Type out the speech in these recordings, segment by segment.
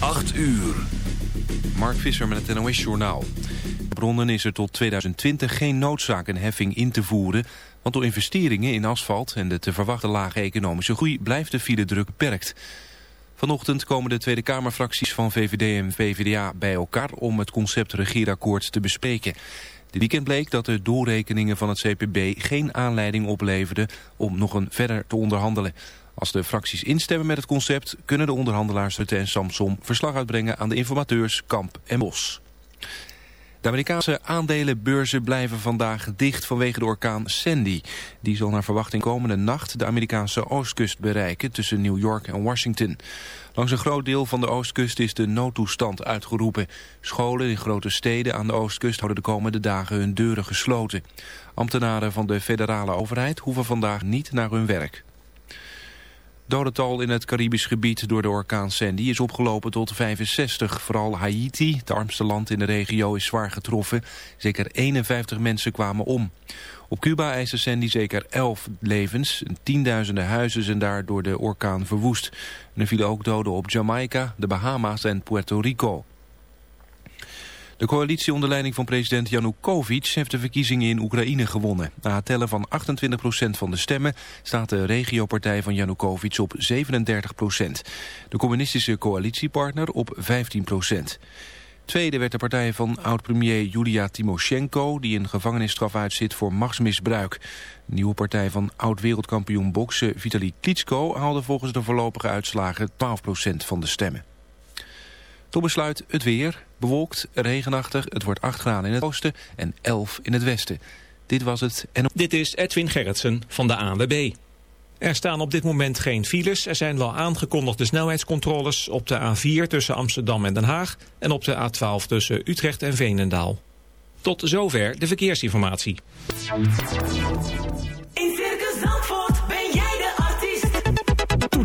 8 uur. Mark Visser met het NOS-journaal. Bronnen is er tot 2020 geen noodzaak een heffing in te voeren... want door investeringen in asfalt en de te verwachten lage economische groei... blijft de file druk beperkt. Vanochtend komen de Tweede Kamerfracties van VVD en VVDA bij elkaar... om het concept regeerakkoord te bespreken. Dit weekend bleek dat de doorrekeningen van het CPB geen aanleiding opleverden... om nog een verder te onderhandelen... Als de fracties instemmen met het concept... kunnen de onderhandelaars Rutte en Samsom verslag uitbrengen aan de informateurs Kamp en Bos. De Amerikaanse aandelenbeurzen blijven vandaag dicht vanwege de orkaan Sandy. Die zal naar verwachting komende nacht de Amerikaanse oostkust bereiken tussen New York en Washington. Langs een groot deel van de oostkust is de noodtoestand uitgeroepen. Scholen in grote steden aan de oostkust houden de komende dagen hun deuren gesloten. Ambtenaren van de federale overheid hoeven vandaag niet naar hun werk dodental in het Caribisch gebied door de orkaan Sandy is opgelopen tot 65. Vooral Haiti, het armste land in de regio, is zwaar getroffen. Zeker 51 mensen kwamen om. Op Cuba eiste Sandy zeker 11 levens. Tienduizenden huizen zijn daar door de orkaan verwoest. En er vielen ook doden op Jamaica, de Bahama's en Puerto Rico. De coalitie onder leiding van president Janukovic heeft de verkiezingen in Oekraïne gewonnen. Na het tellen van 28% van de stemmen staat de regiopartij van Janukovic op 37% De communistische coalitiepartner op 15% Tweede werd de partij van oud-premier Julia Timoshenko... die een gevangenisstraf uitzit voor machtsmisbruik. De nieuwe partij van oud-wereldkampioen boksen Vitali Klitschko... haalde volgens de voorlopige uitslagen 12% van de stemmen. Tot besluit het weer. Bewolkt, regenachtig. Het wordt 8 graden in het oosten en 11 in het westen. Dit was het. En... Dit is Edwin Gerritsen van de ANWB. Er staan op dit moment geen files. Er zijn wel aangekondigde snelheidscontroles op de A4 tussen Amsterdam en Den Haag... en op de A12 tussen Utrecht en Veenendaal. Tot zover de verkeersinformatie.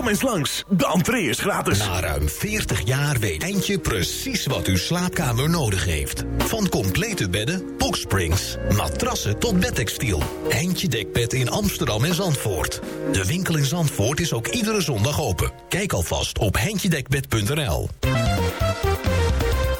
Kom eens langs, de entree is gratis. Na ruim 40 jaar weet Eindje precies wat uw slaapkamer nodig heeft. Van complete bedden, boxsprings, matrassen tot bedtextiel. Eindje Dekbed in Amsterdam en Zandvoort. De winkel in Zandvoort is ook iedere zondag open. Kijk alvast op heintjedekbed.nl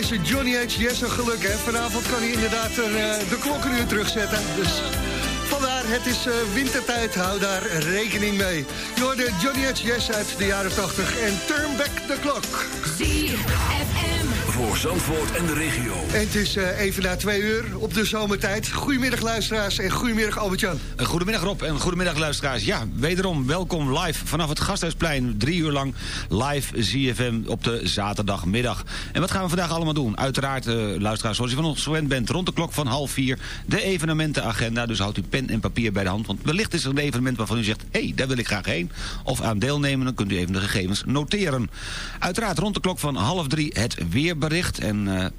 Deze Johnny H. Een geluk, hè. Vanavond kan hij inderdaad er, eh, de klokken weer terugzetten. Dus vandaar, het is eh, wintertijd, hou daar rekening mee. Je hoorde Johnny H. Yes uit de jaren 80 en Turn Back the Clock. Voor Zandvoort en de regio. En het is eh, even na twee uur op de zomertijd. Goedemiddag luisteraars en goedemiddag Albert-Jan. Een Goedemiddag Rob en goedemiddag luisteraars. Ja, wederom welkom live vanaf het Gasthuisplein. Drie uur lang live ZFM op de zaterdagmiddag. En wat gaan we vandaag allemaal doen? Uiteraard, eh, luisteraars, zoals u van ons gewend bent... rond de klok van half vier de evenementenagenda. Dus houdt u pen en papier bij de hand. Want wellicht is er een evenement waarvan u zegt... hé, hey, daar wil ik graag heen. Of aan deelnemen, dan kunt u even de gegevens noteren. Uiteraard rond de klok van half drie het weerbericht. En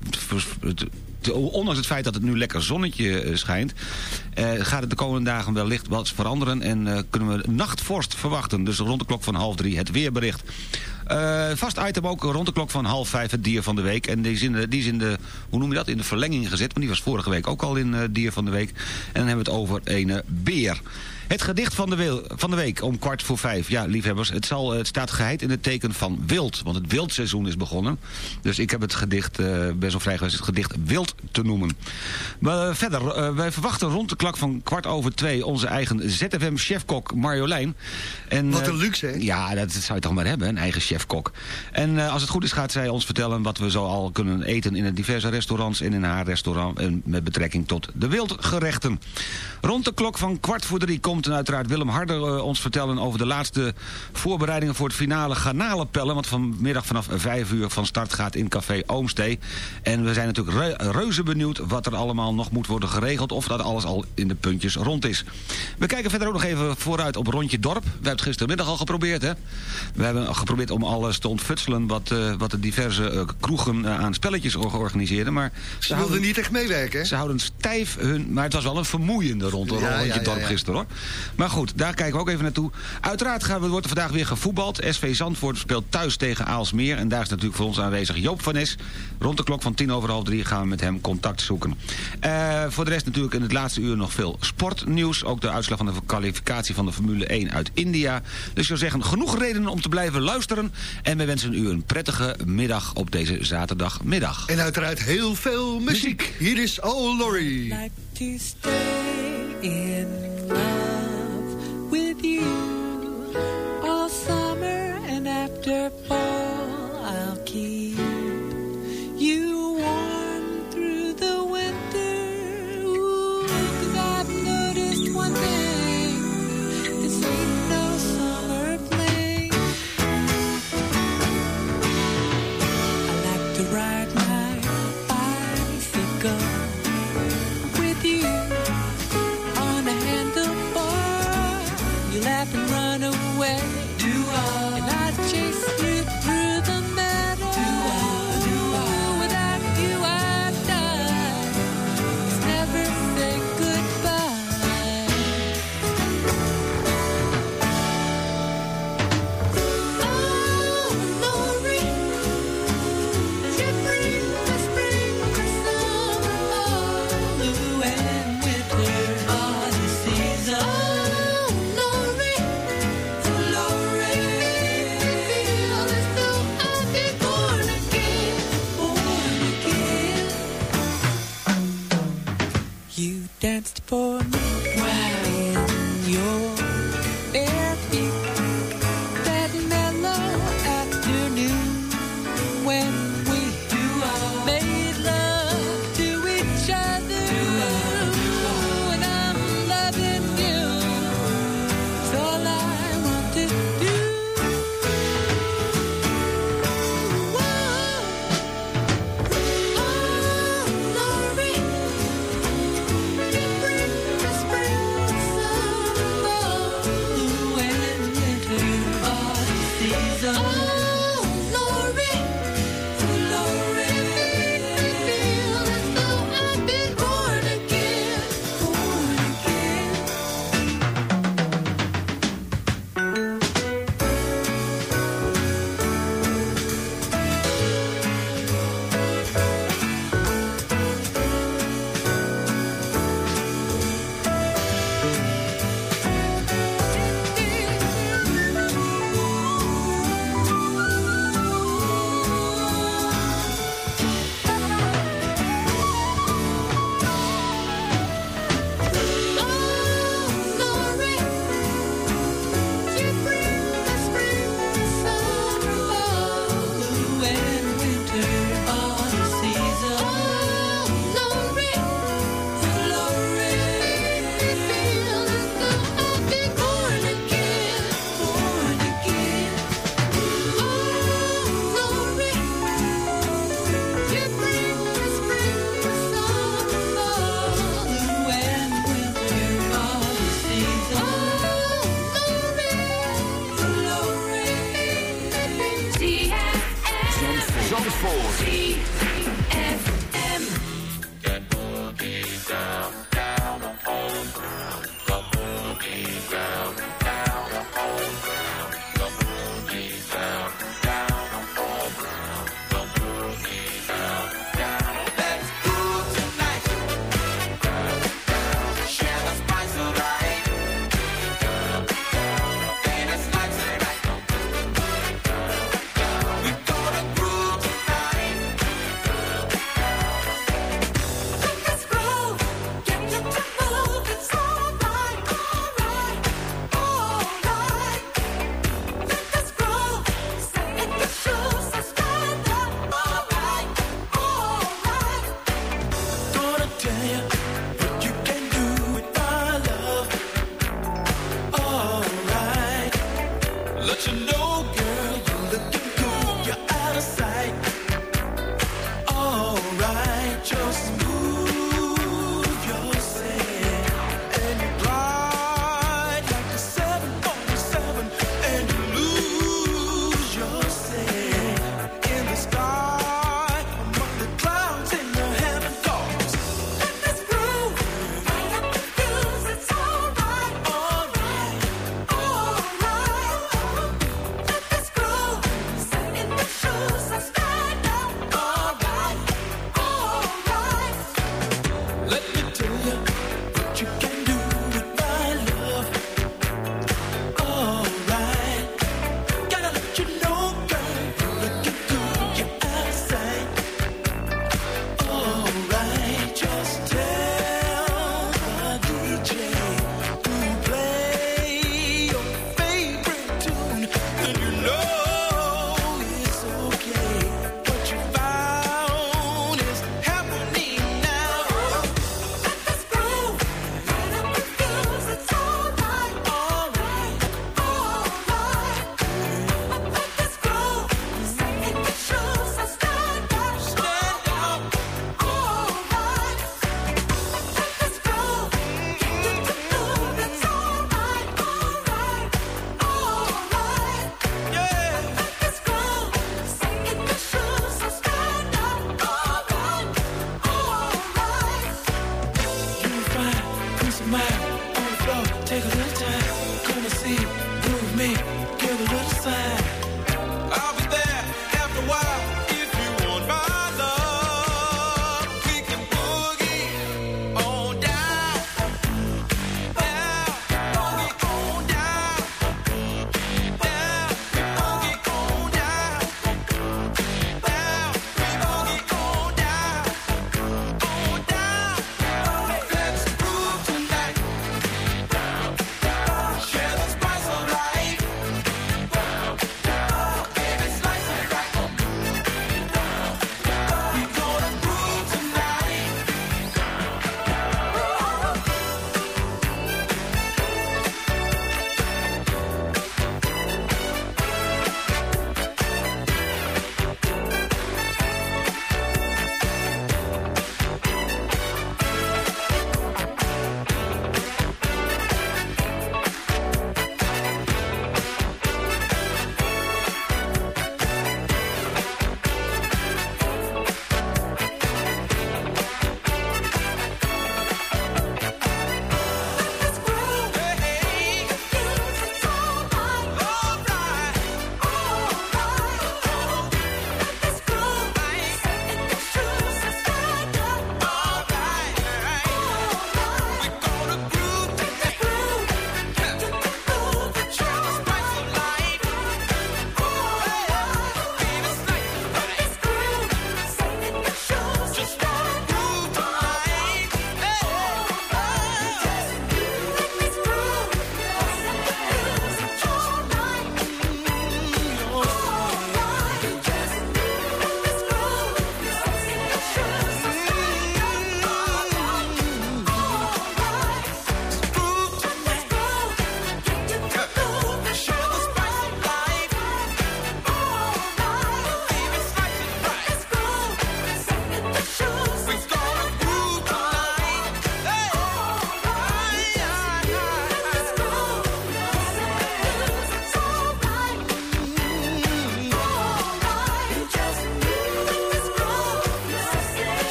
eh, ondanks het feit dat het nu lekker zonnetje eh, schijnt... eh, gaat het de komende dagen wellicht wat veranderen... en kunnen we nachtvorst verwachten. Dus rond de klok van half drie het weerbericht. Vast item ook rond de klok van half vijf het dier van de week. En die is in de, die is in de hoe noem je dat, in de verlenging gezet. Want die was vorige week ook al in dier van de week. En dan hebben we het over een beer. Het gedicht van de, wil- van de week om kwart voor vijf. Ja, liefhebbers, het, zal, het staat geheid in het teken van wild. Want het wildseizoen is begonnen. Dus ik heb het gedicht, eh ben zo vrij geweest het gedicht wild te noemen. Maar verder, eh, wij verwachten rond de klok van kwart over twee... onze eigen ZFM-chefkok Marjolein. En, Wat een eh, luxe, hè? Ja, dat zou je toch maar hebben, een eigen chefkok. En als het goed is gaat zij ons vertellen... wat we zo al kunnen eten in de diverse restaurants... en in haar restaurant en met betrekking tot de wildgerechten. Rond de klok van kwart voor drie komt en uiteraard Willem Harder eh, ons vertellen... over de laatste voorbereidingen voor het finale garnalenpellen... wat vanmiddag vanaf vijf uur van start gaat in Café Oomstee. En we zijn natuurlijk re- reuze benieuwd wat er allemaal nog moet worden geregeld... of dat alles al in de puntjes rond is. We kijken verder ook nog even vooruit op Rondje Dorp. We hebben het gistermiddag al geprobeerd, hè? We hebben geprobeerd om alles te ontfutselen... wat, eh, wat de diverse eh, kroegen aan spelletjes or- organiseerden. Maar Ze wilden niet echt meewerken, hè? ze houden stijf hun... Maar het was wel een vermoeiende rond Ja, rondje ja, ja, dorp gisteren, hoor. Maar goed, daar kijken we ook even naartoe. Uiteraard gaan we, wordt er vandaag weer gevoetbald. SV Zandvoort speelt thuis tegen Aalsmeer. En daar is natuurlijk voor ons aanwezig Joop van Nes. Rond de klok van tien over half drie gaan we met hem contact zoeken. Eh, voor de rest natuurlijk in het laatste uur nog veel sportnieuws. Ook de uitslag van de kwalificatie van de Formule 1 uit India. Dus ik zou zeggen, genoeg redenen om te blijven luisteren. En we wensen u een prettige middag op deze zaterdagmiddag. En uiteraard heel veel muziek. Hier is Oh Laurie. like to stay in love for me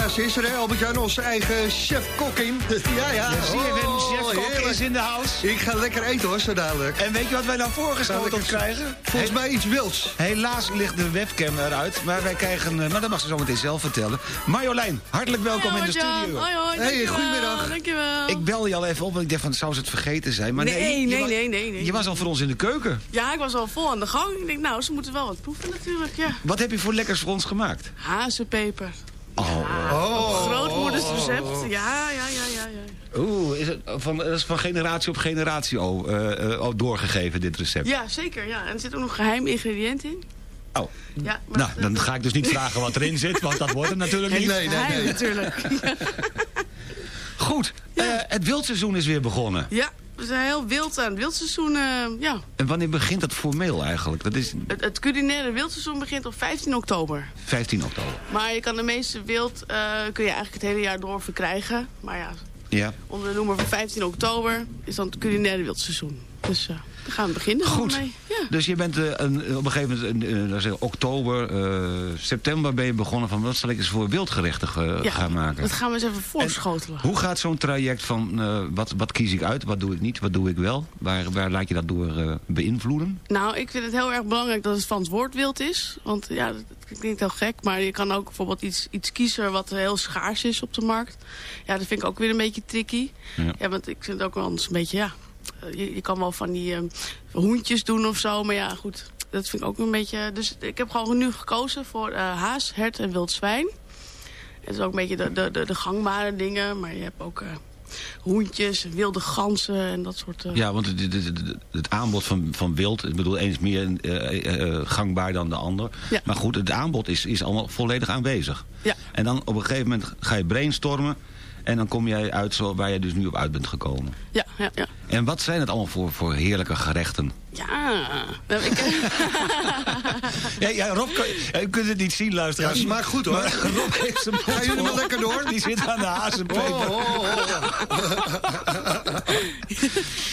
Ja, ze is er, hè, Albert-Jan, onze eigen chef-kok in. Ja, ja. CFM Oh, Chef Kok heerlijk. is in de house. Ik ga lekker eten, hoor, zo dadelijk. En weet je wat wij nou voorgeschoteld krijgen? Volgens mij iets wilds. Helaas ligt de webcam eruit, maar wij krijgen... eh, Maar dat mag ze zo meteen zelf vertellen. Marjolein, hartelijk welkom in de studio. Hoi, hoi, Hey, dankjewel, goedemiddag. Dankjewel. Ik bel je al even op, want ik dacht van, zou ze het vergeten zijn? Maar nee, Nee, nee, nee, nee. Je was al voor ons in de keuken. Ja, ik was al vol aan de gang. Ik denk, nou, ze moeten wel wat proeven natuurlijk, ja. Wat heb je voor lekkers voor ons gemaakt? Hazenpeper. Oh. Grootmoeders recept. Ja, ja, ja, ja, ja. Oeh, is het van, dat is van generatie op generatie eh, eh, oh, doorgegeven, dit recept. Ja, zeker, ja. En er zit ook nog geheim ingrediënt in. Oh, Ja, maar nou, dan ga ik dus niet vragen wat erin zit, want dat wordt het natuurlijk niet. Nee, nee, geheim nee. natuurlijk. Goed, eh, het wildseizoen is weer begonnen. Ja, we zijn heel wild aan het wildseizoen. eh, ja. En wanneer begint dat formeel eigenlijk? Dat is Het, het culinaire wildseizoen begint op 15 oktober. 15 oktober. Maar je kan de meeste wild eh, kun je eigenlijk het hele jaar door verkrijgen. Maar ja, Ja. onder de noemer van 15 oktober is dan het culinaire wildseizoen. Dus eh daar gaan we beginnen Goed. mee. Ja. Dus je bent eh, een, op een gegeven moment, eh, we oktober, eh, september ben je begonnen van wat zal ik eens voor wildgerechten Ja, gaan maken. Dat gaan we eens even voorschotelen. Hoe gaat zo'n traject van wat, wat kies ik uit, wat doe ik niet, wat doe ik wel? Waar, waar laat je dat door beïnvloeden? Nou, ik vind het heel erg belangrijk dat het van het woord wild is. Want ja, dat, dat klinkt heel gek. Maar je kan ook bijvoorbeeld iets, iets kiezen wat heel schaars is op de markt. Ja, dat vind ik ook weer een beetje tricky. Ja. Ja, want ik vind het ook wel eens een beetje, ja... eh, Je, je kan wel van die eh, hoentjes doen of zo. Maar ja, goed. Dat vind ik ook een beetje... Dus ik heb gewoon nu gekozen voor eh, haas, hert en wild zwijn. Het is ook een beetje de, de, de, de gangbare dingen. Maar je hebt ook... eh, hoentjes, wilde ganzen en dat soort... Ja, want het, het, het- het- aanbod van, van wild, ik bedoel, eens meer gangbaar dan de ander. Ja. Maar goed, het aanbod is, is allemaal volledig aanwezig. Ja. En dan op een gegeven moment ga je brainstormen en dan kom jij uit zo, waar je dus nu op uit bent gekomen. ja, ja, ja. En wat zijn het allemaal voor, voor heerlijke gerechten? Ja, ik, Ja, ja Rob, kan, u kunt het niet zien, luisteraars. Ja, smaakt goed, hoor. Maar Rob heeft zijn Gaan jullie maar lekker door? Die zit aan de hazenpeper. Oh, oh, oh.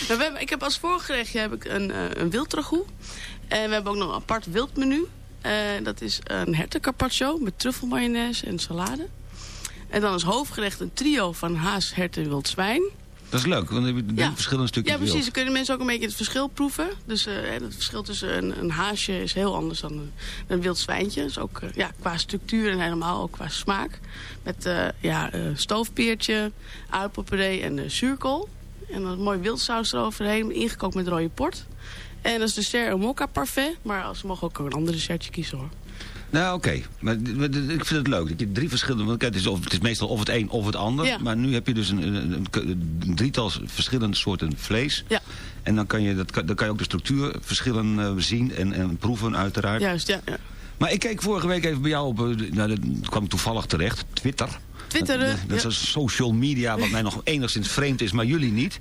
Nou, we hebben, ik heb als voorgerechtje heb ik een, eh, een wildtragoe. En we hebben ook nog een apart wildmenu. Eh, dat is een hertencarpaccio met truffelmayonaise en salade. En dan als hoofdgerecht een trio van haas, hert en wild zwijn. Dat is leuk, want dan heb je Ja. verschillende stukjes Ja, precies. wild. Dan kunnen mensen ook een beetje het verschil proeven. Dus eh, het verschil tussen een, een haasje is heel anders dan een, een wild zwijntje. Dus ook eh, ja, qua structuur en helemaal ook qua smaak. Met eh, ja, stoofpeertje, aardappelpuree en zuurkool. En dan een mooi wildsaus eroverheen, ingekookt met rode port. En dat is dessert een mokka parfait. Maar ze mogen ook een ander dessertje kiezen hoor. Nou, oké. Maar ik vind het leuk dat je drie verschillende... Want kijk, het, is of, het is meestal of het een of het ander. Ja. Maar nu heb je dus een, een, een, een drietal verschillende soorten vlees. Ja, En dan kan je, dat, dan kan je ook de structuurverschillen eh, zien en, en proeven uiteraard. juist. Ja, ja. Maar ik keek vorige week even bij jou op... eh, Nou, dat kwam toevallig terecht. Twitter. Twitteren, Dat, is social media wat mij nog enigszins vreemd is, maar jullie niet.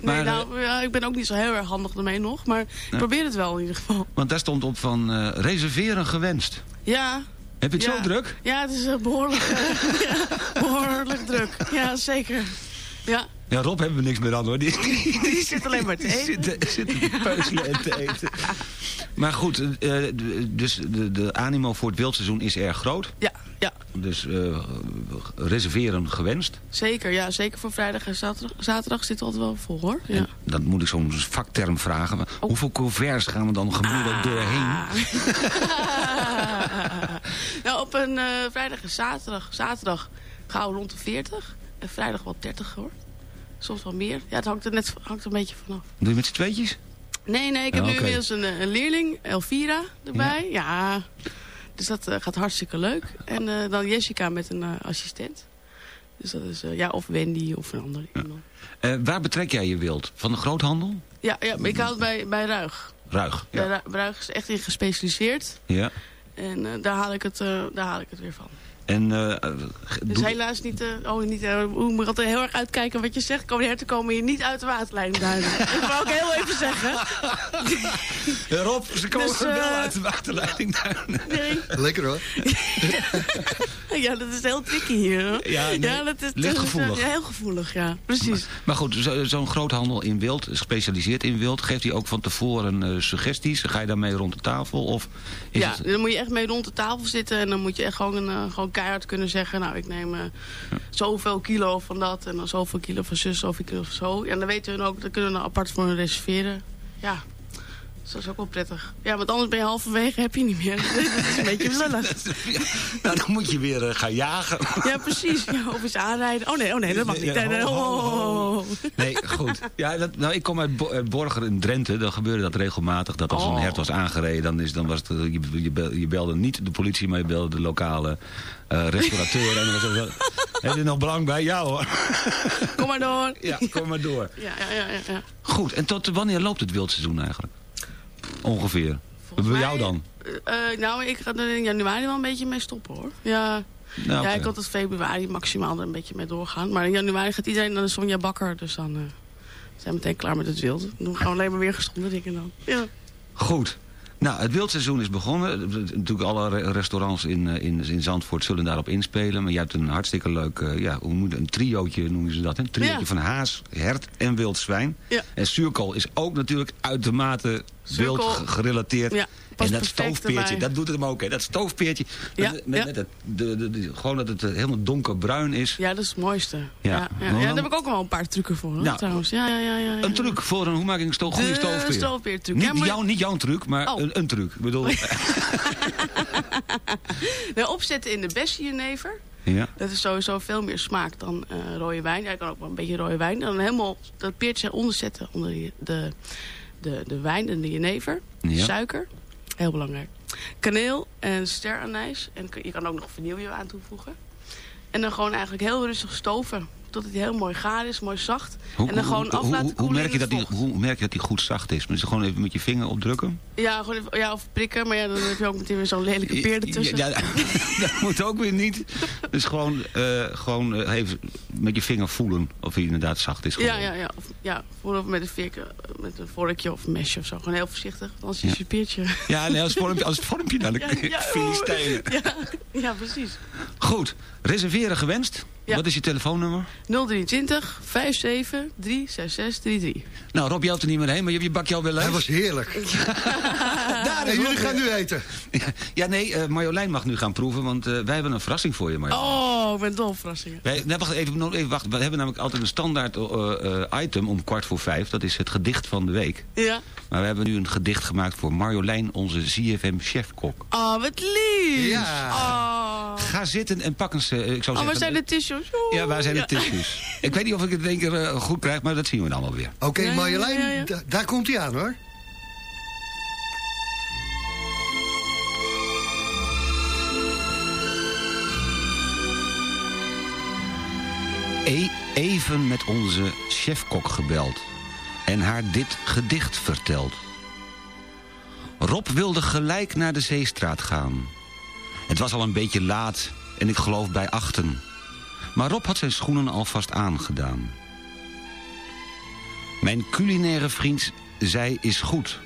Nee, Maar, eh, nou, ja, ik ben ook niet zo heel erg handig ermee nog. Maar ik probeer het wel in ieder geval. Want daar stond op van eh, reserveren gewenst. Ja, Heb je het Ja. zo druk? Ja, het is eh, behoorlijk, eh, ja, behoorlijk druk. Ja, zeker. Ja, Ja, Rob hebben we niks meer aan hoor. Die, die zit alleen maar te eten. zit, zit te peuzelen en te eten. Maar goed, eh, dus de, de animo voor het wildseizoen is erg groot. Ja, ja, Dus eh, reserveren gewenst. zeker. Ja, zeker voor vrijdag en zaterdag, zaterdag zit altijd wel vol hoor. Ja. En dan moet ik zo'n vakterm vragen. Maar Oh. Hoeveel couverts gaan we dan gemoedelijk doorheen? nou, op een eh, vrijdag en zaterdag, zaterdag gaan we rond de 40. En vrijdag wel 30 hoor. Soms wel meer. Ja, het hangt er net hangt er een beetje vanaf. Doe je met z'n tweetjes? Nee, nee, ik heb nu inmiddels een, eh, een leerling, Elvira, erbij. Ja. Dus dat eh, gaat hartstikke leuk. En eh, dan Jessica met een eh, assistent. Dus dat is, eh, ja, of Wendy of een andere iemand. Eh, waar betrek jij je wild? Van de groothandel? Ja, ja, maar ik hou het bij, bij Ruig. Ruig. Ja. Ru- Ruig is echt in gespecialiseerd. ja. En eh, daar, haal ik het, eh, daar haal ik het weer van. En eh, Dus doe- helaas niet... eh, oh, niet hoe moet ik altijd heel erg uitkijken wat je zegt. Komen de herten komen hier niet uit de waterleiding duinen. ik wil ook heel even zeggen. Rob, ze komen Dus, wel uit de waterleiding duinen. Nee. Lekker hoor. Ja, dat is heel tricky hier. Hoor. Ja, nee, dat is, dat is, gevoelig. ja, heel gevoelig, ja. Precies. Maar goed, zo- zo'n groothandel in wild, gespecialiseerd in wild... geeft hij ook van tevoren eh, suggesties? Ga je daarmee rond de tafel? Of is Ja, het... dan moet je echt mee rond de tafel zitten. En dan moet je echt gewoon, een, gewoon keihard kunnen zeggen... nou, ik neem eh, zoveel kilo van dat en dan zoveel kilo van zus, zoveel kilo van zo. En dan weten hun ook, dan kunnen we apart voor hun reserveren. Ja, dat is ook wel prettig. Ja, want anders ben je halverwege, heb je niet meer. dat is een beetje lullig. nou, dan moet je weer eh, gaan jagen. Ja, precies. Ja, of eens aanrijden. Oh nee, oh nee, dat mag niet. Nee, oh, oh. Nee, goed. Ja, dat, nou, ik kom uit Bo- uit Borger in Drenthe. Dan gebeurde dat regelmatig. Dat als een Oh. hert was aangereden, dan, is, dan was het, eh, je, je, bel- je belde niet de politie, maar je belde de lokale eh, restaurateur. en dan was het heb je nog belang bij? Ja hoor. Kom maar door. Ja, kom maar door. Ja, ja, ja, ja. Goed, en tot wanneer loopt het wildseizoen eigenlijk? Ongeveer. Volgens Bij mij- jou dan? Eh, nou, ik ga er in januari wel een beetje mee stoppen hoor. Ja, Nou, ja ik had tot februari maximaal er een beetje mee doorgaan. Maar in januari gaat iedereen naar de Sonja Bakker. Dus dan eh, zijn we meteen klaar met het wild. Dan doen we gewoon alleen maar weer gezonde dingen dan. Ja. Goed. Nou, het wildseizoen is begonnen. Natuurlijk alle re- restaurants in, eh, in, in Zandvoort zullen daarop inspelen. Maar je hebt een hartstikke leuk, eh, ja, hoe moet, een triootje noemen ze dat. Hè? Een triootje Ja. van haas, hert en wild zwijn. Ja. En zuurkool is ook natuurlijk uitermate wild gerelateerd. Ja, en dat stoofpeertje, dat doet het hem ook. Hè? Dat stoofpeertje, Ja, met, met, het, de, de, de- gewoon dat het eh, helemaal donkerbruin is. ja, dat is het mooiste. Ja. Ja. Nou, daar heb ik ook wel een paar trucken voor hoor, Nou, trouwens. Ja, ja, ja. Een truc voor een, hoe maak ik een goede De stoofpeer? stoofpeertruc. Niet, Ja, maar- jouw, niet jouw truc, maar Oh. een, een truc. Ik bedoel, Nou, opzetten in de beste jenever. ja. Dat is sowieso veel meer smaak dan eh, rode wijn. Ja, ik kan ook wel een beetje rode wijn. Dan helemaal dat peertje eronder zetten. Onder de, de, de wijn en de jenever. Ja. Suiker. Heel belangrijk. Kaneel en steranijs. En je kan ook nog vanille aan toevoegen. En dan gewoon eigenlijk heel rustig stoven. Tot het heel mooi gaar is, mooi zacht. Hoe, en dan gewoon hoe, af laten hoe, koelen merk je dat die, hoe merk je dat die goed zacht is? Moet je gewoon even met je vinger opdrukken? Ja, gewoon even, ja, of prikken. Maar ja, dan heb je ook meteen weer zo'n lelijke peer ertussen. Ja, ja, dat moet ook weer niet. Dus gewoon, eh, gewoon eh, even met je vinger voelen of hij inderdaad zacht is. Ja, ja, ja. Of, ja, of met een, met een vorkje of een mesje of zo. Gewoon heel voorzichtig, want anders is je peertje. Ja, nee, als, vormpje, als het vormpje naar de Ja, ja. Ja, ja, precies. Goed, reserveren gewenst. Ja. Wat is je telefoonnummer? 023 57 366 33. Nou, Rob, je houdt er niet meer heen, maar je hebt je bakje al weer leeg. Hij was heerlijk. Daar En is jullie gaan nu eten. Ja, nee, eh, Marjolein mag nu gaan proeven, want eh, wij hebben een verrassing voor je, Marjolein. Oh, ik ben dol op verrassingen. Wij, nee, wacht even, nog even wacht. We hebben namelijk altijd een standaard eh, eh, item om kwart voor vijf. Dat is het gedicht van de week. Ja. Maar we hebben nu een gedicht gemaakt voor Marjolein, onze ZFM-chefkok. Oh, wat lief. Ja. Oh, Ga zitten en pak eens, eh, ik zou oh zeggen... waar zijn de tissues? Ja, waar zijn de tissues? Ik weet niet of ik het in één keer eh, goed krijg, maar dat zien we dan wel weer. Oké, Marjolein, ja, ja. da- daar komt hij aan hoor. E even met onze chefkok gebeld en haar dit gedicht verteld. Rob wilde gelijk naar de Zeestraat gaan. Het was al een beetje laat en ik geloof bij achten. Maar Rob had zijn schoenen alvast aangedaan. Mijn culinaire vriend zei is goed.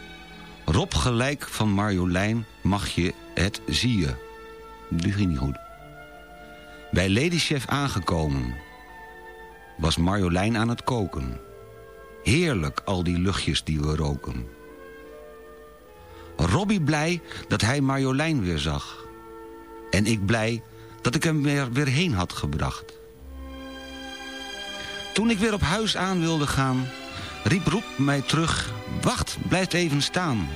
Rob gelijk van Marjolein mag je het zie je. Die ging niet goed. Bij Ladychef aangekomen was Marjolein aan het koken. Heerlijk al die luchtjes die we roken. Robbie blij dat hij Marjolein weer zag. En ik blij dat ik hem weer, weer heen had gebracht. Toen ik weer op huis aan wilde gaan... riep Roep mij terug, wacht, blijf even staan.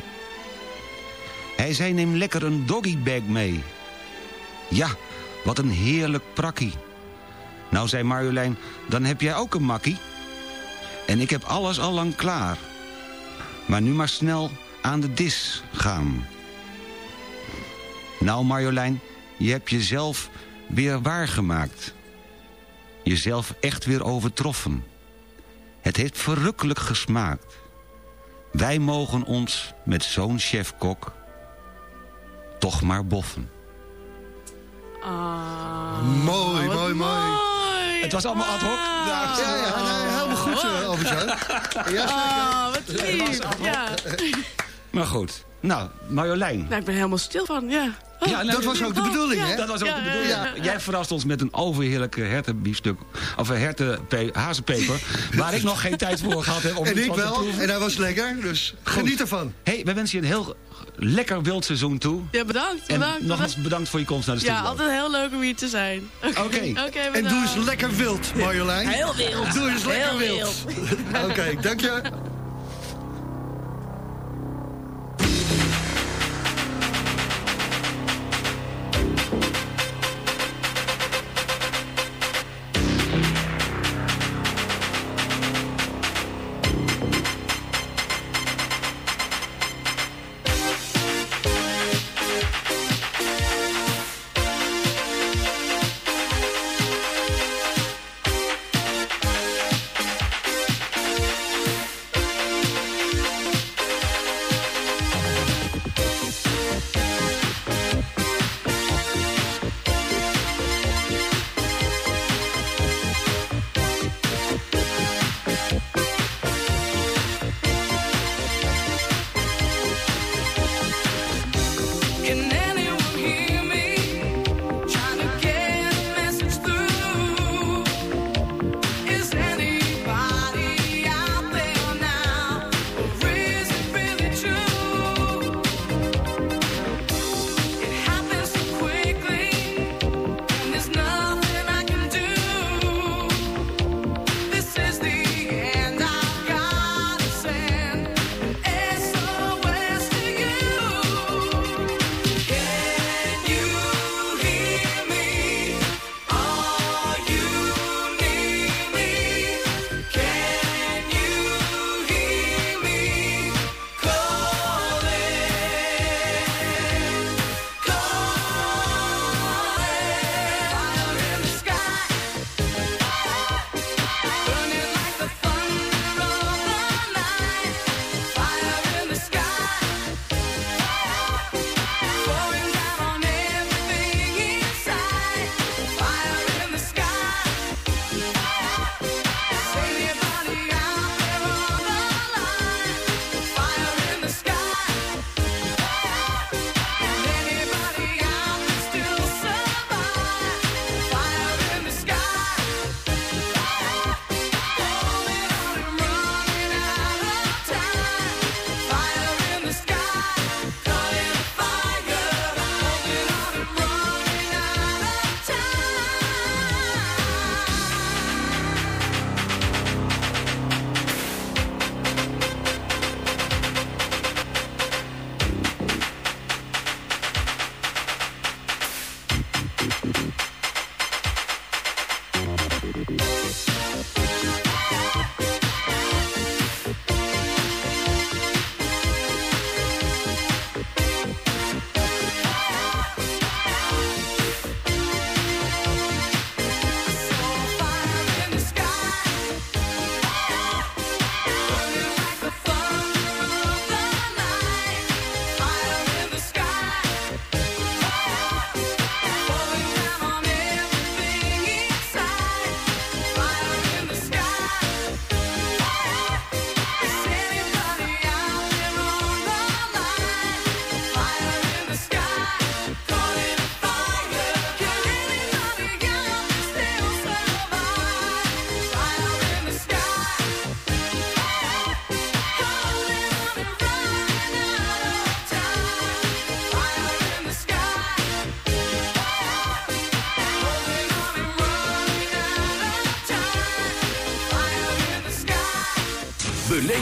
Hij zei neem lekker een doggybag mee. Ja, wat een heerlijk prakkie. Nou, zei Marjolein, dan heb jij ook een makkie. En ik heb alles al lang klaar. Maar nu maar snel aan de dis gaan. Nou, Marjolein, je hebt jezelf weer waargemaakt. Jezelf echt weer overtroffen. Het heeft verrukkelijk gesmaakt. Wij mogen ons met zo'n chefkok toch maar boffen. Ah, Mooi, mooi, mooi. Het was allemaal ad hoc. Ja, Ja, ja, nee, helemaal goed, uh, Albert-Jan. Ja, Ah, wat lief. Ja. Maar goed. Nou, Marjolein. Nou, ik ben helemaal stil van, ja. Ja, nou, dat was ook de bedoeling, ja. hè? Dat was ook Ja, de bedoeling. Jij verrast ons met een overheerlijke hertenbiefstuk. Of een hertenpe- hazenpeper. waar ik nog geen tijd voor gehad heb om En iets ik wel, proeven. en hij was lekker, dus geniet ervan. hey, wij wensen je een heel lekker wild seizoen toe. Ja, bedankt. En bedankt nogmaals bedankt. bedankt voor je komst naar de studio. Ja, altijd heel leuk om hier te zijn. Oké, Oké. Oké, En doe eens lekker wild, Marjolein. Heel wild. Doe eens lekker Heel wild. Oké, dank je.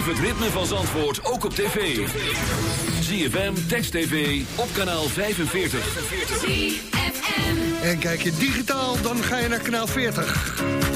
Beleef het ritme van Zandvoort ook op tv. ZFM, Text TV, op kanaal 45. En kijk je digitaal, dan ga je naar kanaal 40.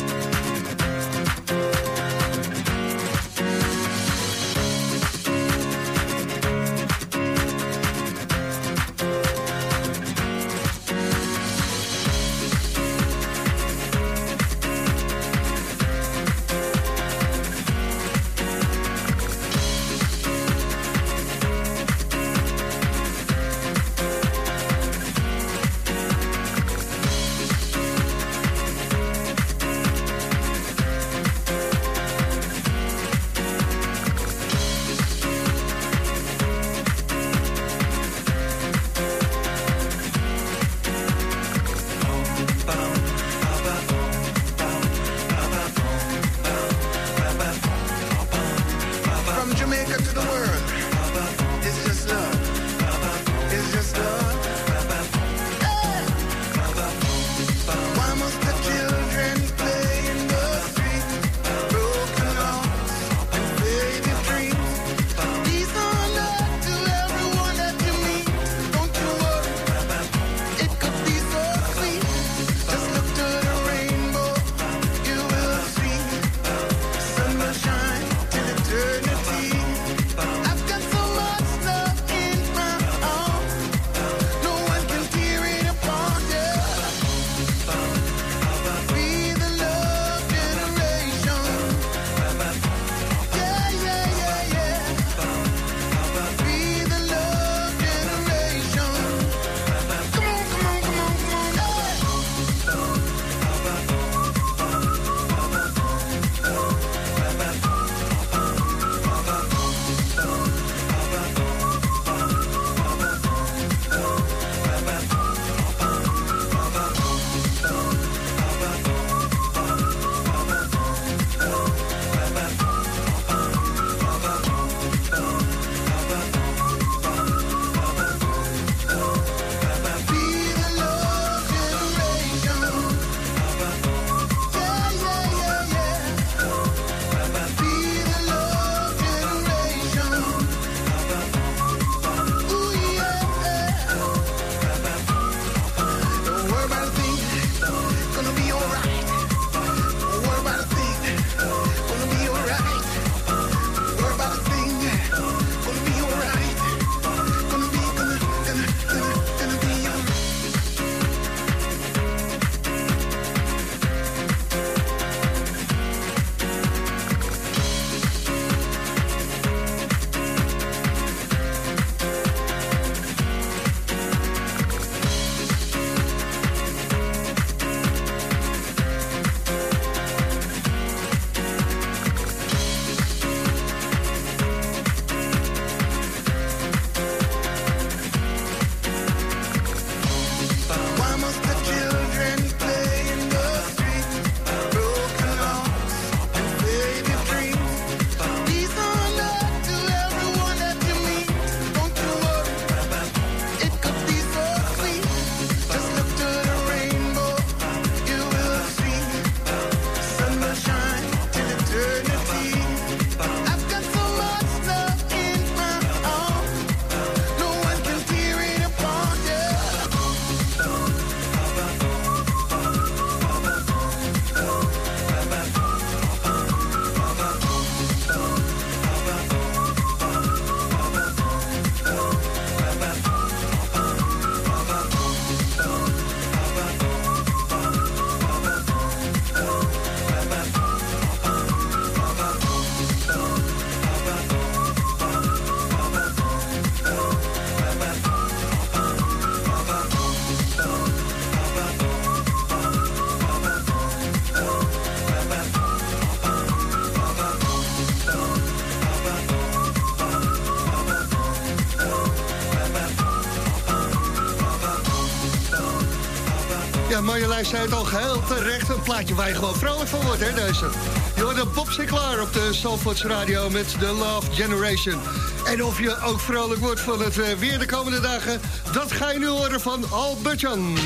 Marjolein zei het al geheel terecht. Een plaatje waar je gewoon vrolijk van wordt, hè, deze. Je hoort de Bob Sinclair op de Zandvoorts Radio met The Love Generation. En of je ook vrolijk wordt van het eh, weer de komende dagen... dat ga je nu horen van Albert-Jan.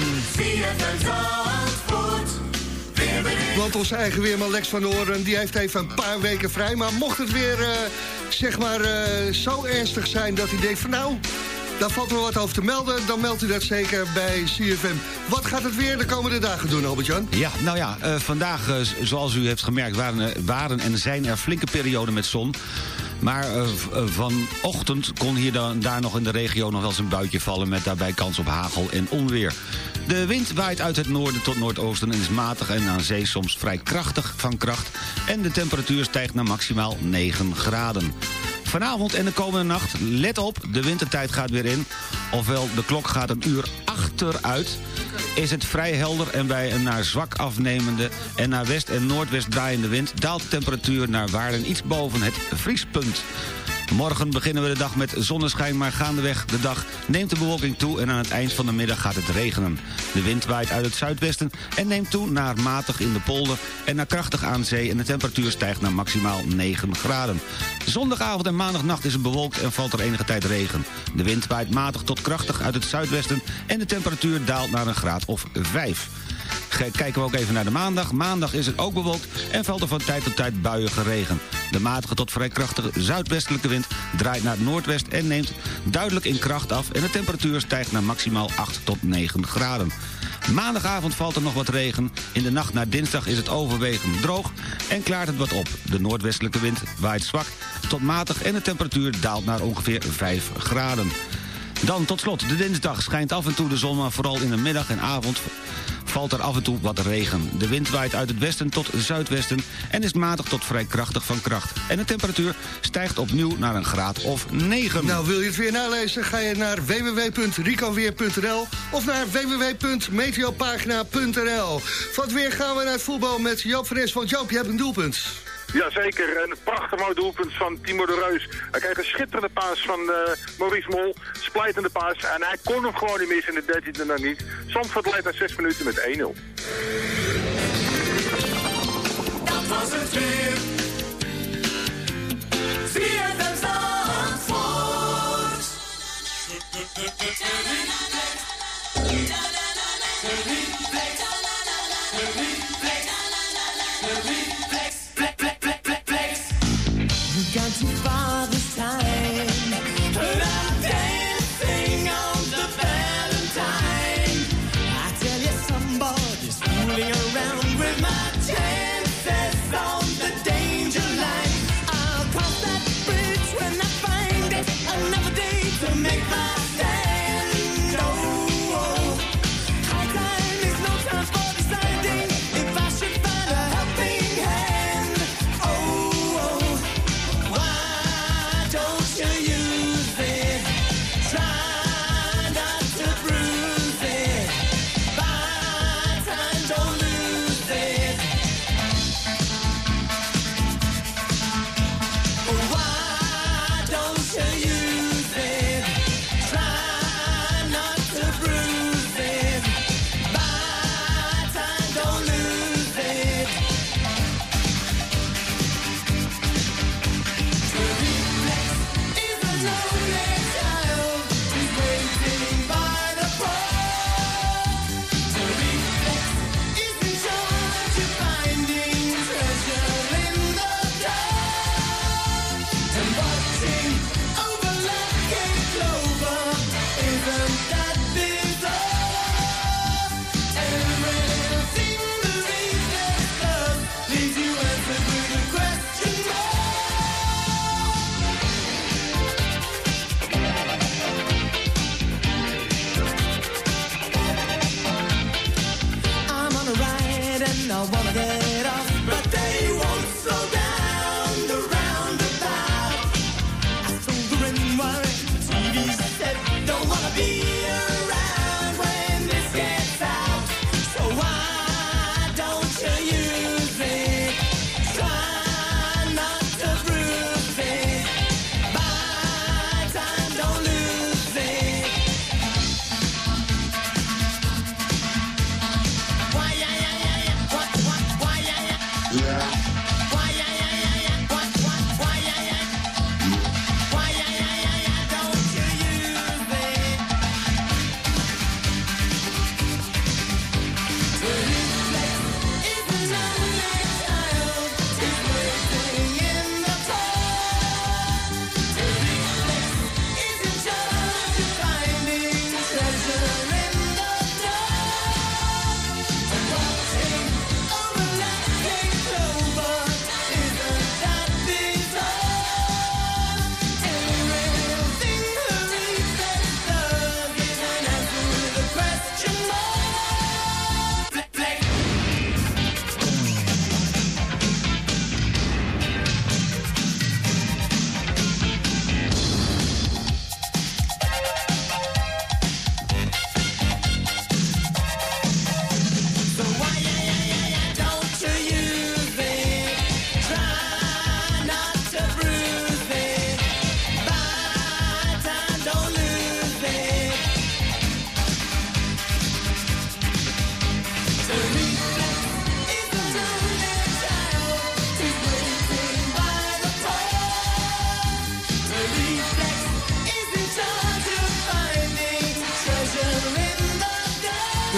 Want onze eigen weerman Lex van Oren... die heeft even een paar weken vrij. Maar mocht het weer, eh, zeg maar, eh, zo ernstig zijn dat hij denkt van... nou, daar valt wel wat over te melden. Dan meldt u dat zeker bij CFM. Wat gaat het weer de komende dagen doen, Albert-Jan? Ja, nou ja, eh, vandaag, eh, zoals u heeft gemerkt, waren, er- waren en zijn er flinke perioden met zon. Maar eh, eh, vanochtend kon hier dan, daar nog in de regio nog wel eens een buitje vallen... met daarbij kans op hagel en onweer. De wind waait uit het noorden tot noordoosten en is matig en aan zee soms vrij krachtig van kracht. En de temperatuur stijgt naar maximaal 9 graden. Vanavond en de komende nacht, let op, de wintertijd gaat weer in. Ofwel, de klok gaat een uur achteruit. Is het vrij helder en bij een naar zwak afnemende... en naar west en noordwest draaiende wind... daalt de temperatuur naar waarden iets boven het vriespunt. Morgen beginnen we de dag met zonneschijn, maar gaandeweg de dag neemt de bewolking toe... en aan het eind van de middag gaat het regenen. De wind waait uit het zuidwesten en neemt toe naar matig in de polder... en naar krachtig aan zee en de temperatuur stijgt naar maximaal 9 graden. Zondagavond en maandagnacht is het bewolkt en valt er enige tijd regen. De wind waait matig tot krachtig uit het zuidwesten... en de temperatuur daalt naar een graad of 5. Kijken we ook even naar de maandag. Maandag is het ook bewolkt en valt er van tijd tot tijd buiige regen. De matige tot vrij krachtige zuidwestelijke wind draait naar het noordwest... en neemt duidelijk in kracht af en de temperatuur stijgt naar maximaal 8 tot 9 graden. Maandagavond valt er nog wat regen. In de nacht naar dinsdag is het overwegend droog en klaart het wat op. De noordwestelijke wind waait zwak tot matig en de temperatuur daalt naar ongeveer 5 graden. Dan tot slot, de dinsdag schijnt af en toe de zon, maar vooral in de middag en avond valt er af en toe wat regen. De wind waait uit het westen tot zuidwesten en is matig tot vrij krachtig van kracht. En de temperatuur stijgt opnieuw naar een graad of 9. Nou, wil je het weer nalezen? Ga je naar www.ricoweer.nl of naar www.meteopagina.nl. Van het weer gaan we naar het voetbal met Joop van. Want Joop, je hebt een doelpunt. Jazeker, en een prachtig mooi doelpunt van Timo de Reus. Hij kreeg een schitterende paas van eh, Maurice Mol, splijtende paas. En hij kon hem gewoon niet missen in de 13e dan niet. Zandvoort leidt na 6 minuten met 1-0. Dat was het weer.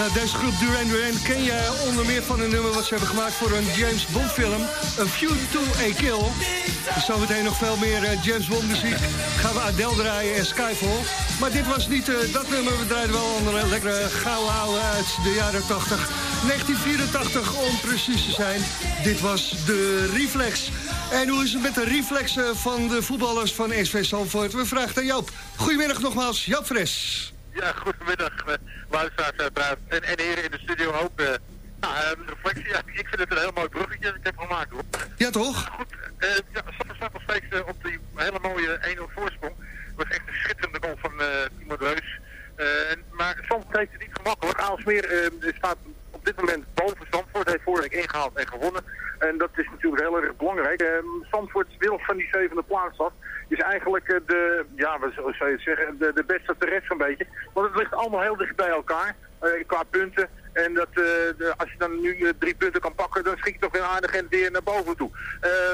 Ja, deze groep Duran Duran ken je onder meer van een nummer wat ze hebben gemaakt voor een James Bond film. A Few to a Kill. Zometeen nog veel meer eh, James Bond muziek. Gaan we Adele draaien en Skyfall. Maar dit was niet eh, dat nummer. We draaiden wel een lekkere gouden oude uit de jaren 80. 1984 om precies te zijn. Dit was de Reflex. En hoe is het met de reflexen van de voetballers van SV Zandvoort? We vragen aan Joop. Goedemiddag nogmaals, Joop Fres. Ja, goedemiddag, uh, luisteraars uiteraard. En, en heren in de studio ook. Uh, nou, uh, reflectie, ja, ik vind het een heel mooi bruggetje dat ik heb gemaakt. Hoor. Ja, toch? Goed, ja, Zandvoort staat nog steeds op die hele mooie 1-0 voorsprong. Het was echt een schitterende goal van Timo de Reus. Uh, maar Zandvoort heeft het niet gemakkelijk. Aalsmeer staat op dit moment boven Zandvoort. Heeft vorige week ingehaald en gewonnen. En dat is natuurlijk heel erg belangrijk. Uh, Zandvoort wil van die zevende plaats af. Is eigenlijk uh, de, ja, wat zou je zeggen, de, de beste terecht zo'n beetje. Want het ligt allemaal heel dicht bij elkaar. Uh, qua punten. En dat, de, als je dan nu drie punten kan pakken, dan schiet je toch weer aardig en weer naar boven toe.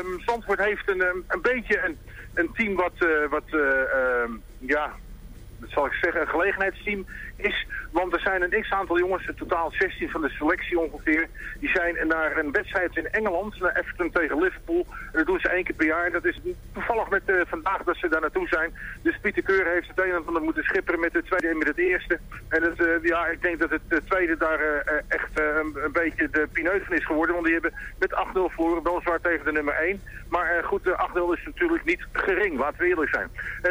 Um, Zandvoort heeft een, um, een beetje een, een team wat, wat um, ja, dat zal ik zeggen, een gelegenheidsteam is. Want er zijn een x-aantal jongens, in totaal 16 van de selectie ongeveer. Die zijn naar een wedstrijd in Engeland, naar Everton tegen Liverpool. En dat doen ze één keer per jaar. Dat is toevallig met uh, vandaag dat ze daar naartoe zijn. Dus Pieter Keur heeft het een en ander moeten schipperen met het tweede en met het eerste. En het, uh, ja, ik denk dat het uh, tweede daar echt een, beetje de pineut van is geworden. Want die hebben met 8-0 verloren, weliswaar tegen de nummer 1. Maar goed, de 8-0 is natuurlijk niet gering, laten we eerlijk zijn.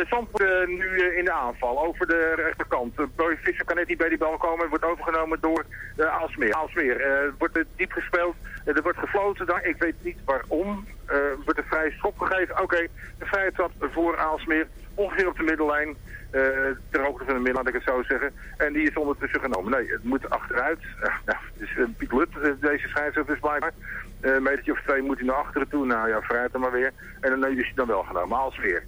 Zandvoort nu in de aanval over de rechterkant. Boy Visser kan net niet bij bal komen. wordt overgenomen door uh, Aalsmeer. Aalsmeer uh, wordt er diep gespeeld. Uh, er wordt gefloten. Dan, ik weet niet waarom. wordt een vrije schop gegeven. Oké, de vrije trap voor Aalsmeer. Ongeveer op de middellijn. ter hoogte van de midden, laat ik het zo zeggen. En die is ondertussen genomen. Nee, het moet achteruit. het is Piet Lut, deze scheidsrechter is blijkbaar. een metertje of twee moet hij naar achteren toe. Nou ja, vooruit dan maar weer. En dan is hij dan wel genomen. Aalsmeer.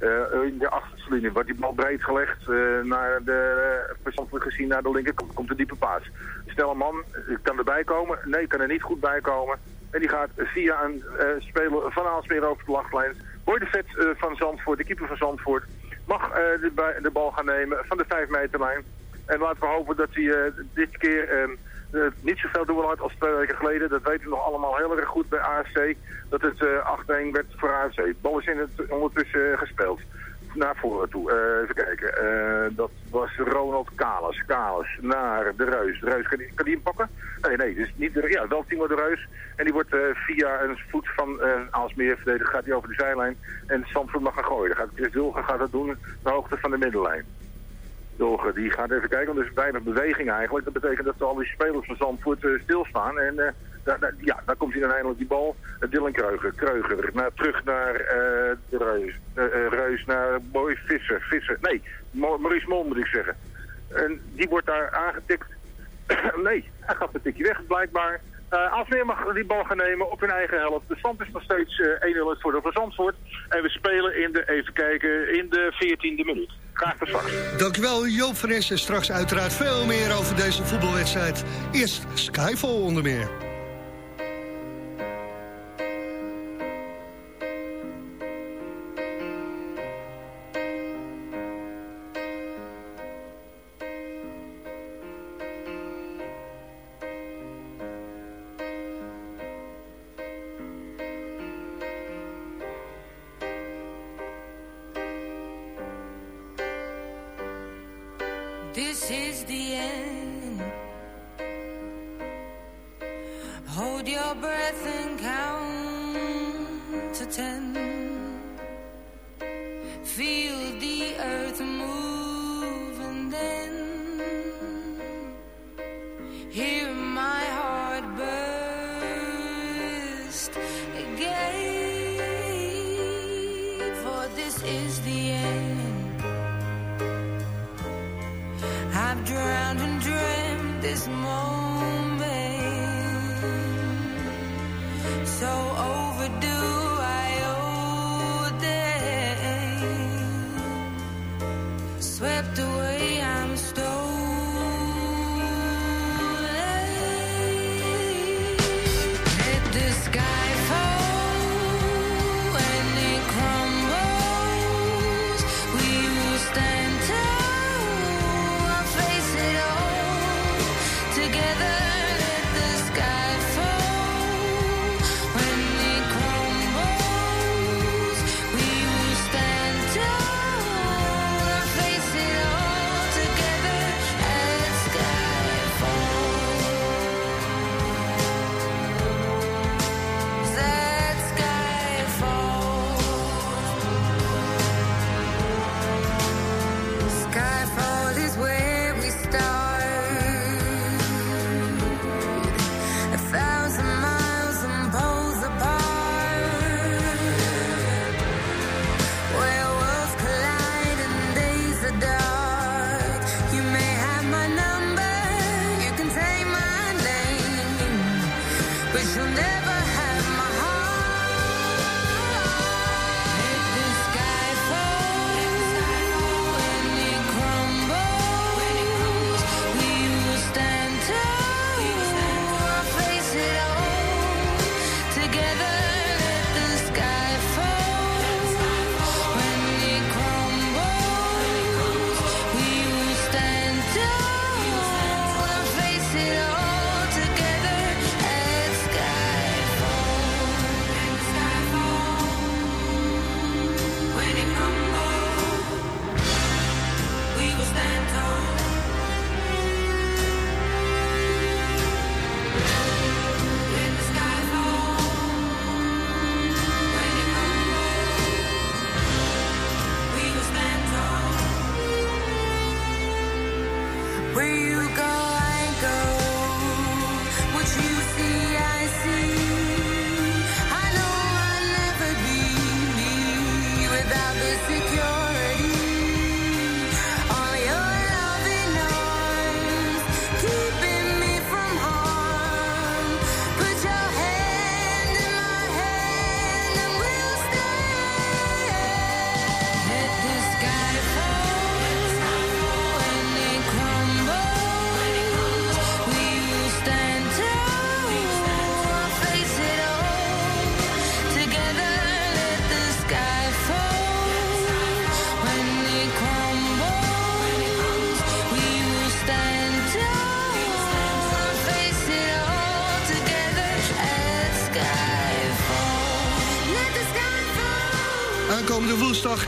Uh, in de achterste linie wordt die bal breed gelegd uh, naar de verstandelijk gezien naar de linkerkant. Komt een diepe paas. Stel een man, kan erbij komen? Nee, kan er niet goed bij komen. En die gaat via een speler van Aalsmeer over de lachtlijn. Boy de Vet van Zandvoort, de keeper van Zandvoort, mag de, de, bal gaan nemen van de 5 meterlijn. En laten we hopen dat hij dit keer uh, niet zoveel doen had als twee weken geleden. Dat weten we nog allemaal heel erg goed bij AFC. Dat het uh, 8-1 werd voor AFC. De bal is in het ondertussen uh, gespeeld. Naar voren toe. Uh, even kijken. dat was Ronald Kalas. Kalas naar de Reus. De Reus, kan die, kan die hem pakken? Nee, nee. Dus niet de, ja, wel Timo de Reus. En die wordt via een voet van Aalsmeer verdediger gaat hij over de zijlijn. En Stamford mag gaan gooien. Dan gaat Chris Dulgen gaat dat doen de hoogte van de middenlijn. Die gaat even kijken, want er is weinig beweging eigenlijk. Dat betekent dat al die spelers van Zandvoort uh, stilstaan. En uh, da, ja, daar komt hij dan eindelijk die bal. Uh, Dylan Kreuger, Kreuger naar, terug naar de Reus. Reus naar Boy Visser. Nee, Maurice Mol moet ik zeggen. En die wordt daar aangetikt. nee, hij gaat een tikje weg blijkbaar. Uh, mag die bal gaan nemen op hun eigen helft. De stand is nog steeds uh, 1-0 voor de Zandvoort. En we spelen in de, even kijken, in de 14e minuut. Graag. Dankjewel Joop van Essen. Straks uiteraard veel meer over deze voetbalwedstrijd. Eerst Skyfall onder meer.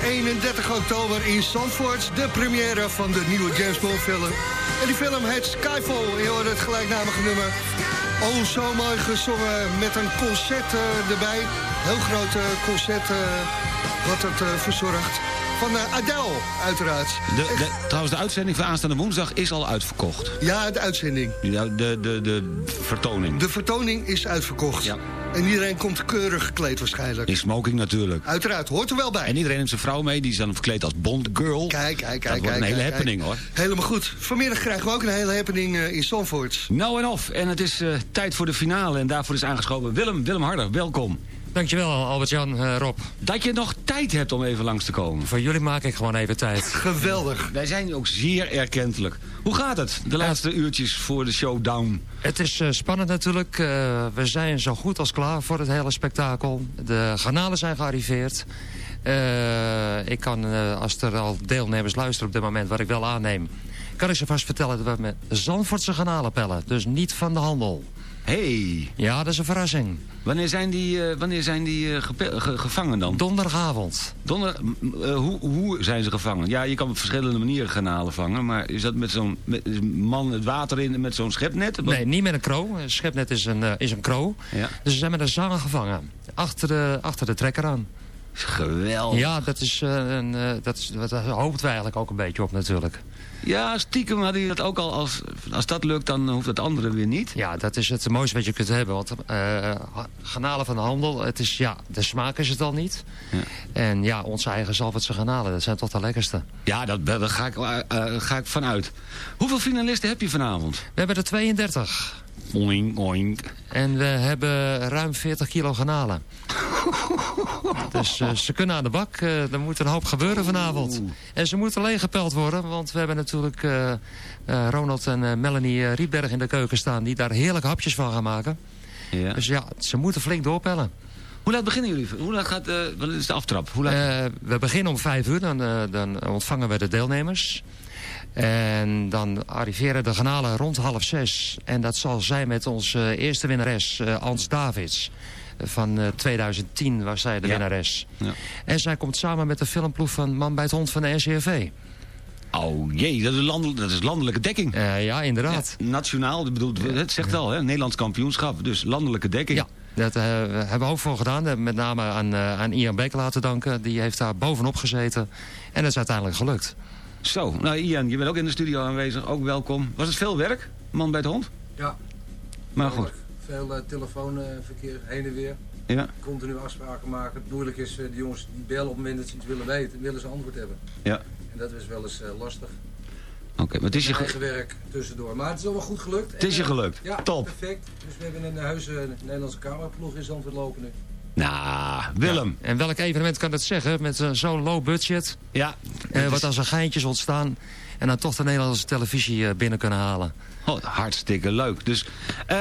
31 oktober in Zandvoort. De première van de nieuwe James Bond film. En die film heet Skyfall. Je hoort het gelijknamige nummer. Oh, zo mooi gezongen met een concert eh, erbij. Heel groot eh, concert eh, wat het eh, verzorgt. Van Adele, uiteraard. De, de, trouwens, de uitzending van aanstaande woensdag is al uitverkocht. Ja, de uitzending. Ja, de, de, de vertoning. De vertoning is uitverkocht. Ja. En iedereen komt keurig gekleed waarschijnlijk. In smoking natuurlijk. Uiteraard, hoort er wel bij. En iedereen heeft zijn vrouw mee, die is dan verkleed als Bond Girl. Kijk, kijk, kijk. Dat wordt kijk, een hele kijk, happening kijk. hoor. Helemaal goed. Vanmiddag krijgen we ook een hele happening eh, in Zandvoort. Nou en of. En het is eh, tijd voor de finale. En daarvoor is aangeschoven Willem. Willem Harder, welkom. Dankjewel Albert-Jan, eh, Rob. Dat je nog tijd hebt om even langs te komen. Voor jullie maak ik gewoon even tijd. Geweldig. Wij zijn ook zeer erkentelijk. Hoe gaat het de laatste uurtjes voor de showdown? Het is eh, spannend natuurlijk. Eh, we zijn zo goed als klaar voor het hele spektakel. De garnalen zijn gearriveerd. Ik kan, als er al deelnemers luisteren op dit moment, wat ik wel aanneem... kan ik ze vast vertellen dat we met Zandvoortse garnalen pellen. Dus niet van de handel. Hey. Ja, dat is een verrassing. Wanneer zijn die, eh, wanneer zijn die eh, ge- gevangen dan? Donderdagavond. Donder, eh, hoe, hoe zijn ze gevangen? Ja, je kan op verschillende manieren garnalen vangen. Maar is dat met zo'n man het water in met zo'n schepnet? Nee, niet met een kro. Een schepnet is een, eh, is een kro. Ja. Dus ze zijn met een zang gevangen. Achter de, achter de trekker aan. Geweldig. Ja, dat is, eh, een, eh, dat is, daar hoopten we eigenlijk ook een beetje op natuurlijk. Ja, stiekem hadden jullie dat ook al. Als, als dat lukt, dan hoeft het andere weer niet. Ja, dat is het mooiste wat je kunt hebben. Want eh garnalen van de handel, het is, ja, de smaak is het al niet. Ja. En ja, onze eigen Zalvertse garnalen, dat zijn toch de lekkerste. Ja, dat, daar ga ik, eh, ga ik vanuit. Hoeveel finalisten heb je vanavond? We hebben er 32. Oink, oink. En we hebben ruim 40 kilo garnalen. dus eh, ze kunnen aan de bak. Eh, er moet een hoop gebeuren vanavond. En ze moeten leeggepeld worden. Want we hebben natuurlijk eh, Ronald en Melanie Rietberg in de keuken staan... die daar heerlijk hapjes van gaan maken. Ja. Dus ja, ze moeten flink doorpellen. Hoe laat beginnen jullie? Hoe laat gaat, wat is de aftrap? Hoe laat... We beginnen om vijf uur, dan, dan ontvangen we de deelnemers. En dan arriveren de garnalen rond half zes. En dat zal zijn met onze eerste winnares, Ans Davids. Van eh, 2010 was zij de Ja. winnares. Ja. En zij komt samen met de filmploeg van Man bij het Hond van de NCRV. Oh jee, dat is, landel- dat is landelijke dekking. Eh, ja, inderdaad. Ja, nationaal, dat bedoelt, het zegt wel, hè, Nederlands kampioenschap. Dus landelijke dekking. Ja, dat eh, hebben we ook voor gedaan. Eh, Met name aan, eh, aan Ian Beek te danken. Die heeft daar bovenop gezeten. En dat is uiteindelijk gelukt. Zo, nou Ian, je bent ook in de studio aanwezig. Ook welkom. Was het veel werk, man bij het hond? Ja. Maar goed. Veel eh, telefoonverkeer heen en weer. Ja. Continu afspraken maken. Het moeilijk is, eh, de jongens die bellen op het moment dat ze iets willen weten, willen ze antwoord hebben. Ja. En dat is wel eens eh, lastig. Oké, maar het is je, ge- eigen werk tussendoor. Maar het is allemaal goed gelukt. Het is je eh, gelukt. Ja, Top. perfect. Dus we hebben een heuse Nederlandse cameraploeg in Zandvoort lopen nu. Nou, Willem. En welk evenement kan dat zeggen? Met eh, zo'n low budget. Ja. Eh, wat als er geintjes ontstaan. En dan toch de Nederlandse televisie eh, binnen kunnen halen. Oh, hartstikke leuk. Dus eh,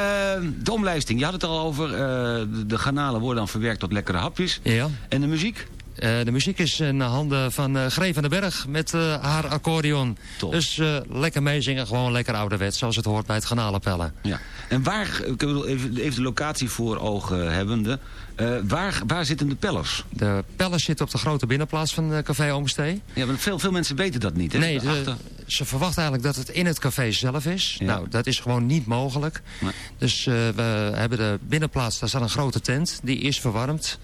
de omlijsting, je had het al over. eh, de, de garnalen worden dan verwerkt tot lekkere hapjes. Ja. En de muziek? Eh, de muziek is in handen van eh Gree van den Berg met eh, haar accordeon. Top. Dus lekker meezingen, gewoon lekker ouderwets, zoals het hoort bij het garnalenpellen. Ja. En waar, ik bedoel, even, even de locatie voor ogen hebbende. eh, waar, waar zitten de pellers? De pellen zitten op de grote binnenplaats van eh, Café Oomstee. Ja, want veel, veel mensen weten dat niet. Hè? Nee, de- Achter- ze verwachten eigenlijk dat het in het café zelf is. Ja. Nou, dat is gewoon niet mogelijk. Nee. Dus we hebben de binnenplaats, daar staat een grote tent. Die is verwarmd.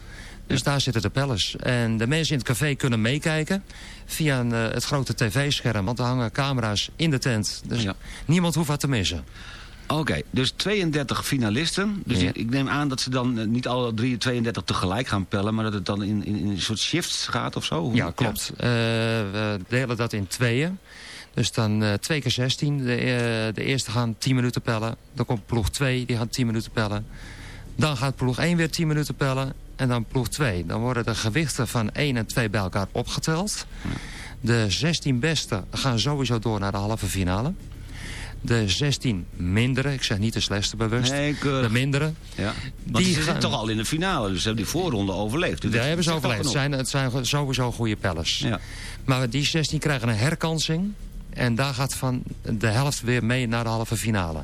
Dus daar zitten de pellets. En de mensen in het café kunnen meekijken via een, eh, het grote tv-scherm. Want er hangen camera's in de tent. Dus Ja. niemand hoeft wat te missen. Oké, dus 32 finalisten. Dus Ja. ik, neem aan dat ze dan eh, niet alle drie 32 tegelijk gaan pellen... maar dat het dan in, in, in een soort shifts gaat of zo? Hoe- Ja, klopt. Eh, we delen dat in tweeën. Dus dan eh, twee keer 16. De, de eerste gaan 10 minuten pellen. Dan komt ploeg 2, die gaan 10 minuten pellen. Dan gaat ploeg 1 weer 10 minuten pellen. En dan ploeg 2. Dan worden de gewichten van 1 en 2 bij elkaar opgeteld. De 16 beste gaan sowieso door naar de halve finale. De 16 mindere, ik zeg niet de slechtste bewust. Nee, de mindere. Ja. Want Die zitten gaan- toch al in de finale, dus ze hebben die voorronde overleefd. Dus hebben ze overleefd. Het zijn, het zijn sowieso goede pellers. Ja. Maar die 16 krijgen een herkansing. En daar gaat van de helft weer mee naar de halve finale.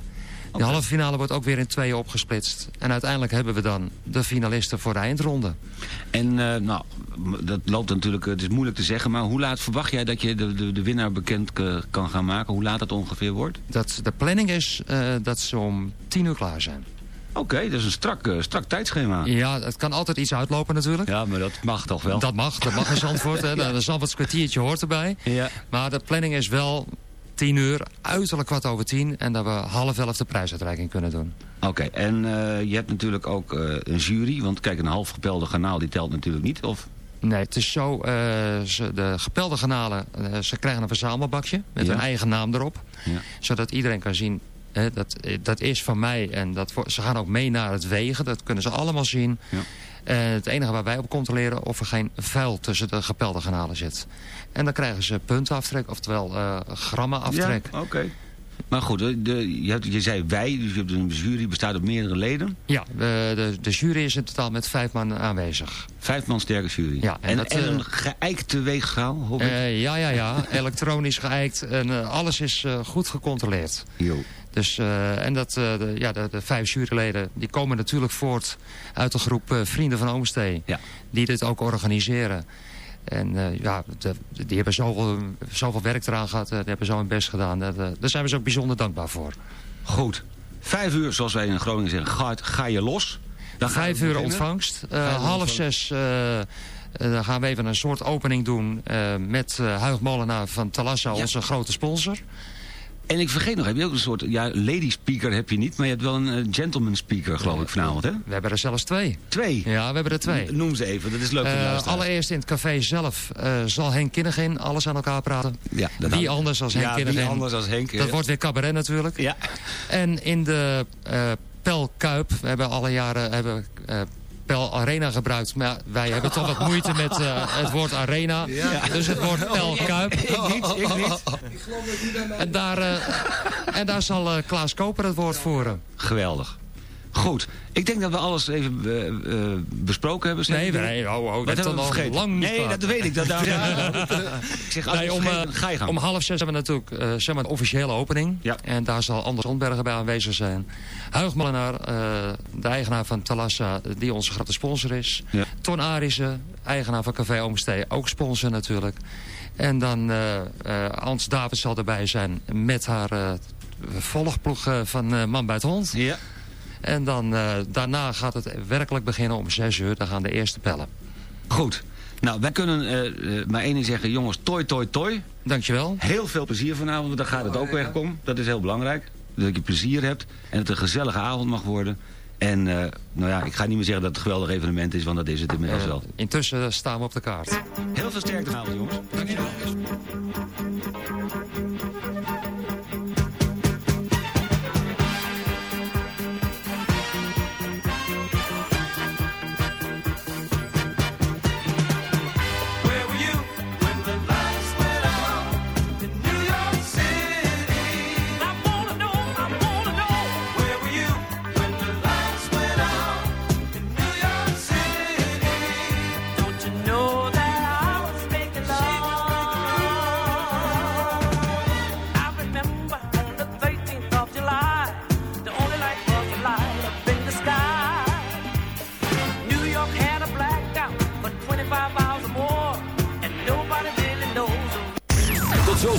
Die halve finale wordt ook weer in tweeën opgesplitst. En uiteindelijk hebben we dan de finalisten voor de eindronde. En eh, nou, dat loopt natuurlijk, het is moeilijk te zeggen, maar hoe laat verwacht jij dat je de, de, de winnaar bekend eh, kan gaan maken? Hoe laat dat ongeveer wordt? Dat, de planning is eh, dat ze om tien uur klaar zijn. Oké, dat is een strak, strak tijdschema. Ja, het kan altijd iets uitlopen natuurlijk. Ja, maar dat mag toch wel? Dat mag, dat mag in Zandvoort. hè. Een Zandvoorts kwartiertje hoort erbij. Ja. Maar de planning is wel tien uur, uiterlijk kwart over tien. En dat we half elf de prijsuitreiking kunnen doen. Oké, en eh, je hebt natuurlijk ook eh, een jury, want kijk, een half gepelde kanaal die telt natuurlijk niet, of... Nee, het is zo, eh, ze, de gepelde garnalen, ze krijgen een verzamelbakje met Ja. hun eigen naam erop. Ja. Zodat iedereen kan zien, hè, dat, dat is van mij. En dat, voor- ze gaan ook mee naar het wegen, dat kunnen ze allemaal zien. Ja. En het enige waar wij op controleren of er geen vuil tussen de gepelde garnalen zit. En dan krijgen ze puntenaftrek, oftewel eh grammenaftrek. Ja, oké. Maar goed, de, de- je, hebt, je zei wij, dus je hebt een jury, bestaat uit meerdere leden. Ja, de, de, jury is in totaal met vijf man aanwezig. Vijf man sterke jury. Ja, en en, dat, en eh, een geëikte weegschaal, hoop ik. Eh, ja, ja, ja. Elektronisch geëikt. En eh, alles is eh, goed gecontroleerd. Jo. Dus, eh, en dat, eh, de, ja, de, de vijf juryleden die komen natuurlijk voort uit de groep eh, Vrienden van Oomstee. Ja. Die dit ook organiseren. En ja, de- die hebben zoveel, zoveel werk eraan gehad. eh, die hebben zo hun best gedaan. Daar zijn we ze ook bijzonder dankbaar voor. Goed. Vijf uur, zoals wij in Groningen zeggen, ga, ga je los. Dan Vijf uur ontvangst. Half zes dan gaan we even een soort opening doen met eh Huig Molenaar van Talassa, onze grote sponsor. En ik vergeet nog, heb je ook een soort, ja, lady speaker heb je niet, maar je hebt wel een eh, gentleman speaker, geloof ik, vanavond, hè? We hebben er zelfs twee. Twee? Ja, we hebben er twee. Noem ze even, dat is leuk voor de Eh, luisteraars. allereerst in het café zelf eh, zal Henk Kinnegin alles aan elkaar praten. Ja, dat wie dan- anders als Henk Ja, wie Kinnegin. anders als Henk, Dat wordt weer cabaret natuurlijk. Ja. En in de Pel Kuip, we hebben alle jaren hebben, Pel Arena gebruikt. Maar wij hebben toch wat moeite met eh, het woord arena. Ja. Dus het woord Pel Kuip. Ik niet, ik niet. En daar, eh, en daar zal eh, Klaas Koper het woord voeren. Geweldig. Goed, ik denk dat we alles even eh, eh, besproken hebben. Nee, nee, oh, oh, dat hebben we vergeten? lang niet Nee, dat weet ik. Dat, daar, Ja. Ik zeg, als Nee, om, vergeten, eh, ga je gang. om half zes hebben we natuurlijk eh, zeg maar, een officiële opening. En daar zal Anders Rondbergen bij aanwezig zijn. Huig Molenaar, de eigenaar van Talassa, die onze grote sponsor is. Ja. Ton Arissen, eigenaar van Café Oomstee, ook sponsor natuurlijk. En dan Ans David zal erbij zijn met haar volgploeg van Man bij het Hond. Ja. En dan eh, daarna gaat het werkelijk beginnen om zes uur. Dan gaan de eerste pellen. Goed. Nou, wij kunnen eh, eh, maar één ding zeggen. Jongens, toi, toi, toi. Dankjewel. Heel veel plezier vanavond, want dan gaat het ook wegkomen. Dat is heel belangrijk. Dat je plezier hebt en dat het een gezellige avond mag worden. En nou ja, ik ga niet meer zeggen dat het een geweldig evenement is, want dat is het inmiddels wel. intussen staan we op de kaart. Heel veel sterkte vanavond, jongens. Dankjewel.